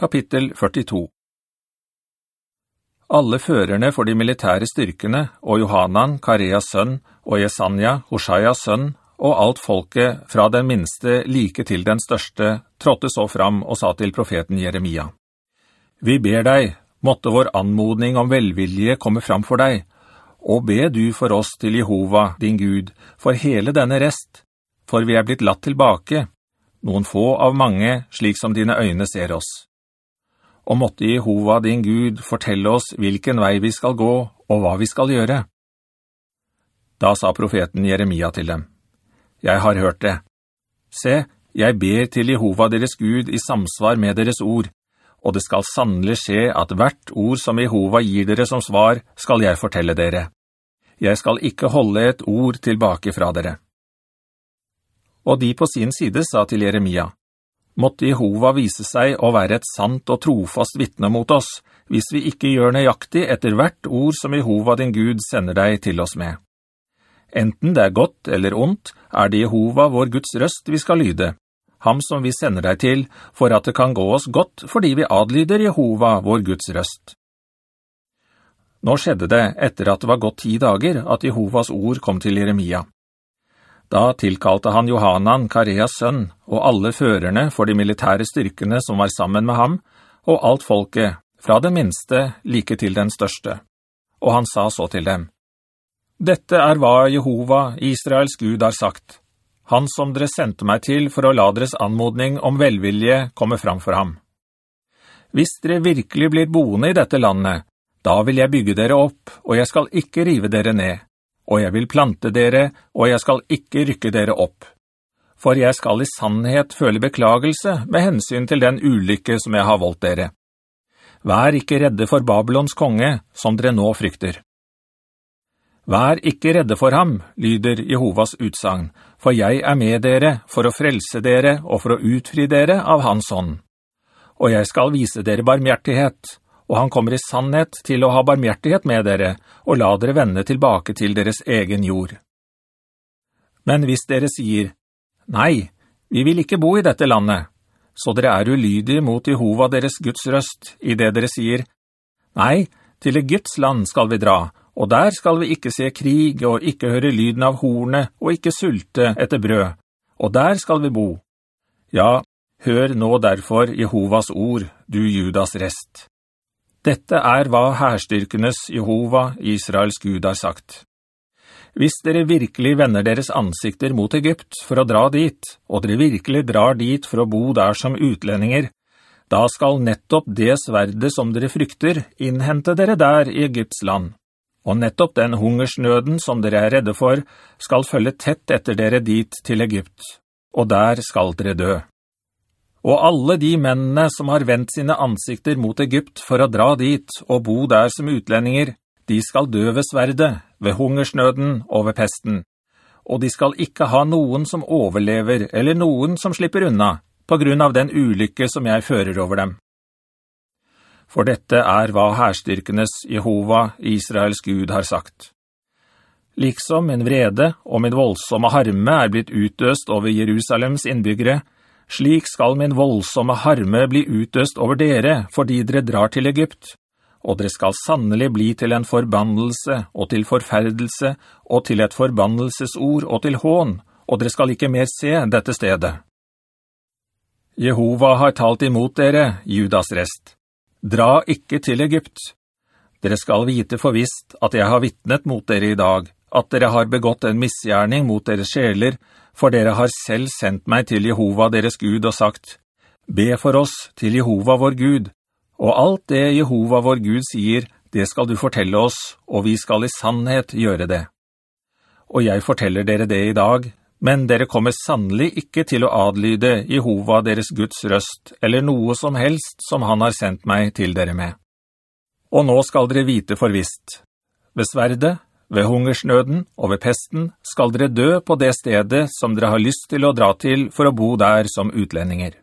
kapittel 42 Alle førerne for de militære styrkene, og Johanan, Kareas sønn, og Jesanja, Hoshaias sønn, og alt folket fra den minste like til den største, trådte så fram og sa til profeten Jeremia. Vi ber deg, måtte vår anmodning om velvilje komme fram for deg, og be du for oss til Jehova, din Gud, for hele denne rest, for vi er blitt latt tilbake, noen få av mange, slik som dine øyne ser oss. Og måtte Jehova, din Gud, fortelle oss hvilken vei vi skal gå, og hva vi skal gjøre. Da sa profeten Jeremia til dem, «Jeg har hørt det. Se, jeg ber til Jehova deres Gud i samsvar med deres ord, og det skal sannelig skje at hvert ord som Jehova gir dere som svar, skal jeg fortelle dere. Jeg skal ikke holde et ord tilbake fra dere. Og de på sin side sa til Jeremia, «Måtte Jehova vise seg å være et sant og trofast vittne mot oss, hvis vi ikke gjør nøyaktig etter hvert ord som Jehova din Gud sender deg til oss med. Enten det er godt eller ondt, er det Jehova vår Guds røst vi skal lyde, ham som vi sender deg til, for at det kan gå oss godt fordi vi adlyder Jehova, vår Guds røst. Nå skjedde det etter at det var gått ti dager at Jehovas ord kom til Jeremia. Da tilkalte han Johanan, Kareas sønn, og alle førerne for de militære styrkene som var sammen med ham, og alt folket, fra det minste like til den største. Og han sa så til dem, «Dette er hva Jehova, Israels Gud, har sagt han som dere sendte meg til for å la deres anmodning om velvilje komme fram for ham. Hvis dere virkelig blir boende i dette landet, da vil jeg bygge dere opp, og jeg skal ikke rive dere ned, og jeg vil plante dere, og jeg skal ikke rykke dere opp. For jeg skal i sannhet føle beklagelse med hensyn til den ulykke som jeg har voldt dere. Vær ikke redde for Babylons konge, som dere nå frykter. Vær ikke redde for ham, lyder Jehovas utsagn, for jeg er med dere for å frelse dere og for å utfri dere av hans hånd. Og jeg skal vise dere barmhjertighet, og han kommer i sannhet til å ha barmhjertighet med dere, og la dere vende tilbake til deres egen jord. Men hvis dere sier, «Nei, vi vil ikke bo i dette landet», så dere er ulydige mot Jehova deres Guds røst, i det dere sier, «Nei, til Guds land skal vi dra», og der skal vi ikke se krig og ikke høre lyden av hornet og ikke sulte etter brød, og der skal vi bo. Ja, hør nå derfor Jehovas ord, du Judas rest. Dette er hva herstyrkenes Jehova, Israels Gud, har sagt. Hvis dere virkelig vender deres ansikter mot Egypt for å dra dit, og dere virkelig drar dit for å bo der som utlendinger, da skal nettopp det sverde som dere frykter innhente dere der i Egypts land og nettopp den hungersnøden som dere er redde for, skal følge tett etter dere dit til Egypt, og der skal dere dø. Og alle de mennene som har vendt sine ansikter mot Egypt for å dra dit og bo der som utlendinger, de skal dø ved sverde, ved hungersnøden og ved pesten. Og de skal ikke ha noen som overlever eller noen som slipper unna, på grunn av den ulykke som jeg fører over dem for dette er hva herstyrkenes Jehova, Israels Gud, har sagt. Liksom min vrede og min voldsomme harme er blitt utøst over Jerusalems innbyggere, slik skal min voldsomme harme bli utøst over dere, fordi dere drar til Egypt, og dere skal sannelig bli til en forbannelse og til forferdelse og til et forbannelsesord og til hån, og dere skal ikke mer se dette stedet. Jehova har talt imot dere, Judas rest. Dra ikke til Egypt. Dere skal vite for visst at jeg har vittnet mot dere i dag, at dere har begått en misgjerning mot deres sjeler, for dere har selv sendt meg til Jehova deres Gud og sagt, «Be for oss til Jehova vår Gud, og alt det Jehova vår Gud sier, det skal du fortelle oss, og vi skal i sannhet gjøre det.» Og jeg forteller dere det i dag, men dere kommer sannelig ikke til å adlyde Jehova deres Guds røst, eller noe som helst som han har sendt meg til dere med. Og nå skal dere vite for visst. Ved sverde, ved hungersnøden og ved pesten skal dere dø på det stedet som dere har lyst til å dra til for å bo der som utlendinger.